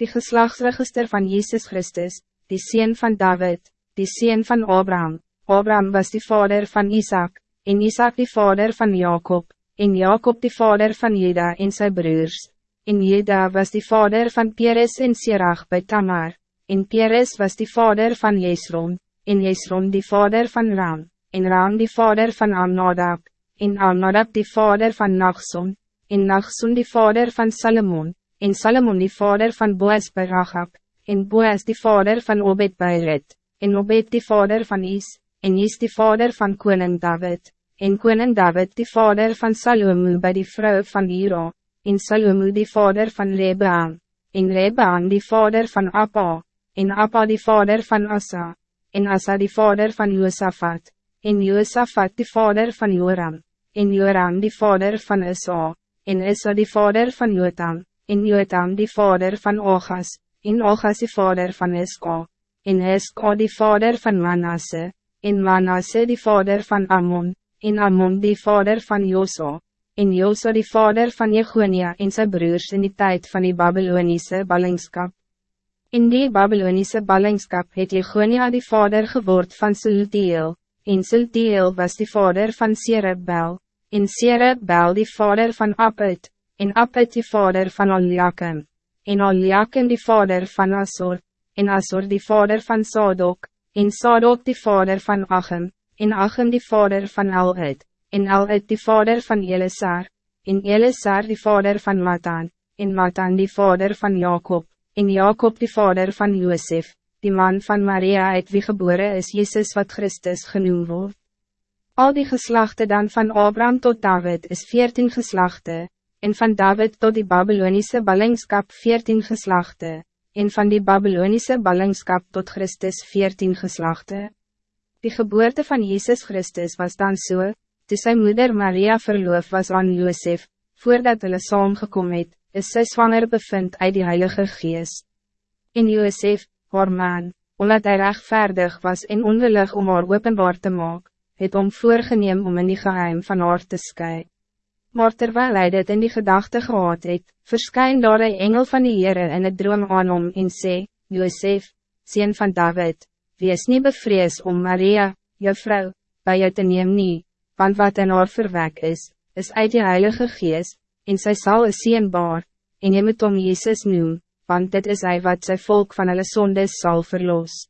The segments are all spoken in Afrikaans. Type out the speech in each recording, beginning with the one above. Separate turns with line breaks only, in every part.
Die geslachtsregister van Jezus Christus, die Seen van David, die Seen van Abraham. Abraham was die vader van Isaac, en Isaac die vader van Jacob, en Jacob die vader van Juda en zijn broers. En Juda was die vader van Peres en Sirach bij Tamar, en Peres was die vader van Jesron, en Jesron die vader van Ram, en Ram die vader van Amnadab, en Amnadab die vader van Nachson, en Nachson die vader van Salomon, en Salomon die vader van Boas bij Rachab, en Boas die vader van Obed bij Red, en Obed die vader van Is, en Is die vader van koning David, en koning David die vader van Salomo bij die vrouw van Hiro, en Salomo die vader van Rebaan, en Rebaan die vader van Appa, en Appa die vader van Asa, en Asa die vader van Josaphat, en Josaphat die vader van Joram, en Joram die vader van Esa, en Esa die vader van Jotam, en Jotam die vader van Ogas, en Ogas die vader van Eska, en Eska die vader van Manasse, en Manasse die vader van Ammon, en Ammon die vader van Joso, en Joso die vader van Jegonia en zijn broers in die tijd van die Babylonische ballingskap. In die Babylonische ballingskap het Jegonia die vader geword van Sultiel, en Sultiel was die vader van Serebel, en Serebel die vader van Apet, en Appet die vader van Aliakim, en Aliakim die vader van Asor, en Asor die vader van Sadok, en Sadok die vader van Achim, en Achim die vader van Elhid, en Elhid die vader van Elisar, en Elisar die vader van Matan, en Matan die vader van Jacob, en Jacob die vader van Josef, die man van Maria uit wie geboren is Jezus wat Christus genoemd wordt. Al die geslachten dan van Abraham tot David is veertien geslachten, en van David tot die Babylonische ballingskap veertien geslachten, en van die Babylonische ballingskap tot Christus veertien geslachten. Die geboorte van Jezus Christus was dan zo, so, toe sy moeder Maria verloof was aan Josef, voordat hulle saamgekom het, is sy zwanger bevind uit die Heilige Geest. En Josef, haar man, omdat hij rechtvaardig was en onwillig om haar openbaar te maken, het om voorgeneem om in die geheim van haar te skij. Maar terwijl hij dit in die gedachte gehad het, verskyn daar een engel van die Heere in het droom aan hom en sê, Josef, sien van David, wees niet bevrees om Maria, jou vrouw, bij jou te neem nie, want wat in haar verwek is, is uit die Heilige Geest, en zij zal een sien baar, en jy moet om Jezus noem, want dit is hij wat zijn volk van hulle sondes zal verlos.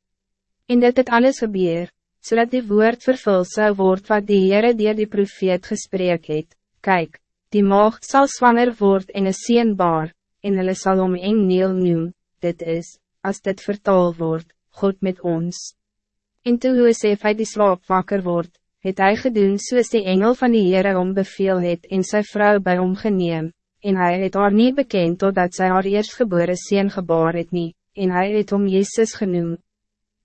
En dit het alles gebeur, zodat die woord vervuld zou worden wat die Heere dier die profeet gesprek het, Kijk, die maagd zal zwanger worden en een zienbaar, en hulle sal om een neel noem, dit is, als dit vertaal wordt, God met ons. En toe Josef uit die slaap wakker word, het hy gedoen soos die engel van die Heere om beveel het en sy vrou by hom geneem, en hy het haar niet bekend totdat sy haar eerstgebore sien gebaar het nie, en hy het om Jezus genoemd.